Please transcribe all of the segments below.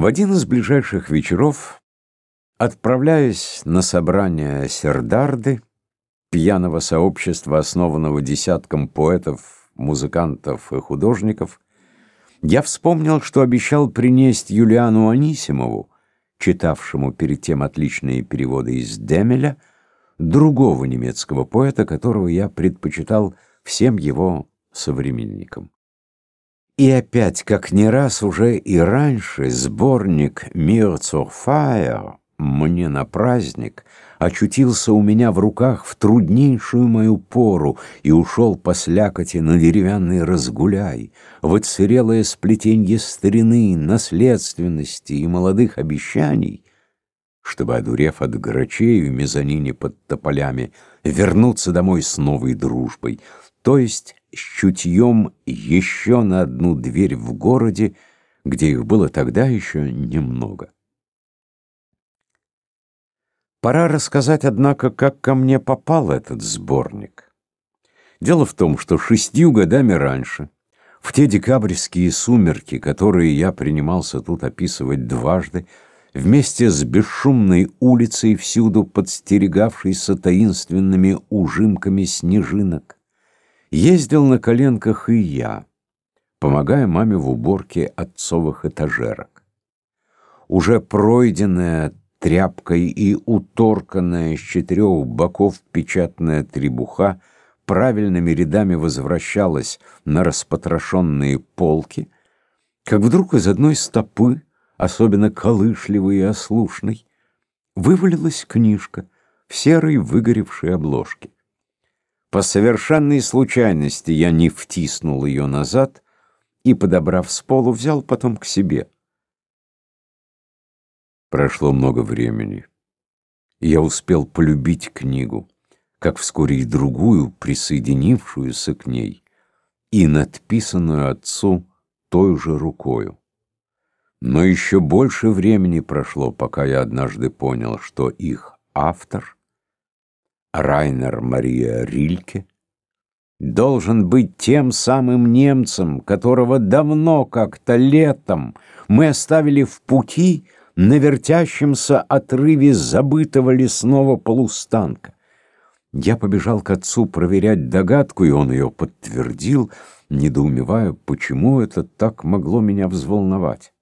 В один из ближайших вечеров, отправляясь на собрание Сердарды, пьяного сообщества, основанного десятком поэтов, музыкантов и художников, я вспомнил, что обещал принести Юлиану Анисимову, читавшему перед тем отличные переводы из Демеля, другого немецкого поэта, которого я предпочитал всем его современникам. И опять, как не раз уже и раньше, сборник «Mir zur Feier» «Мне на праздник» очутился у меня в руках в труднейшую мою пору и ушел по слякоти на деревянный разгуляй, в отсырелое сплетенье старины, наследственности и молодых обещаний, чтобы, одурев от грачей в мезонине под тополями, вернуться домой с новой дружбой, то есть с чутьем еще на одну дверь в городе, где их было тогда еще немного. Пора рассказать, однако, как ко мне попал этот сборник. Дело в том, что шестью годами раньше, в те декабрьские сумерки, которые я принимался тут описывать дважды, вместе с бесшумной улицей, всюду подстерегавшейся таинственными ужимками снежинок, Ездил на коленках и я, помогая маме в уборке отцовых этажерок. Уже пройденная тряпкой и уторканная с четырех боков печатная требуха правильными рядами возвращалась на распотрошенные полки, как вдруг из одной стопы, особенно колышливой и ослушной, вывалилась книжка в серой выгоревшей обложке. По совершенной случайности я не втиснул ее назад и, подобрав с полу, взял потом к себе. Прошло много времени. Я успел полюбить книгу, как вскоре и другую, присоединившуюся к ней, и надписанную отцу той же рукою. Но еще больше времени прошло, пока я однажды понял, что их автор — Райнер Мария Рильке должен быть тем самым немцем, которого давно как-то летом мы оставили в пути на вертящемся отрыве забытого лесного полустанка. Я побежал к отцу проверять догадку, и он ее подтвердил, недоумевая, почему это так могло меня взволновать.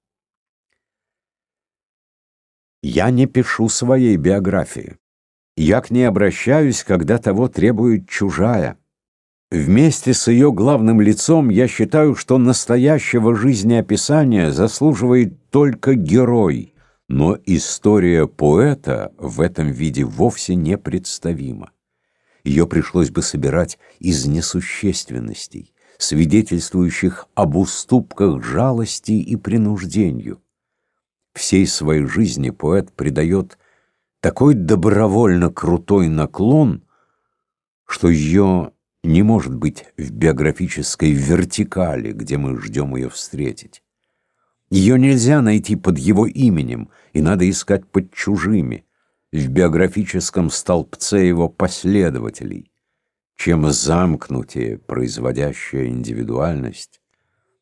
Я не пишу своей биографии. Я к ней обращаюсь, когда того требует чужая. Вместе с ее главным лицом я считаю, что настоящего жизнеописания заслуживает только герой, но история поэта в этом виде вовсе непредставима. Ее пришлось бы собирать из несущественностей, свидетельствующих об уступках жалости и принуждению. Всей своей жизни поэт придает такой добровольно крутой наклон, что ее не может быть в биографической вертикали, где мы ждем ее встретить. Ее нельзя найти под его именем, и надо искать под чужими, в биографическом столбце его последователей. Чем замкнутее производящая индивидуальность,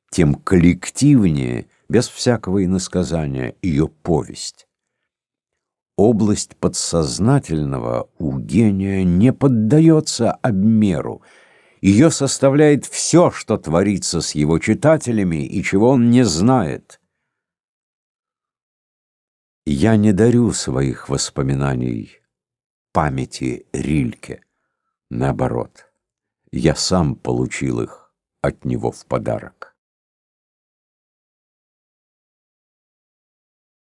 тем коллективнее, без всякого иносказания, ее повесть. Область подсознательного у гения не поддается обмеру. Ее составляет все, что творится с его читателями и чего он не знает. Я не дарю своих воспоминаний памяти Рильке. Наоборот, я сам получил их от него в подарок.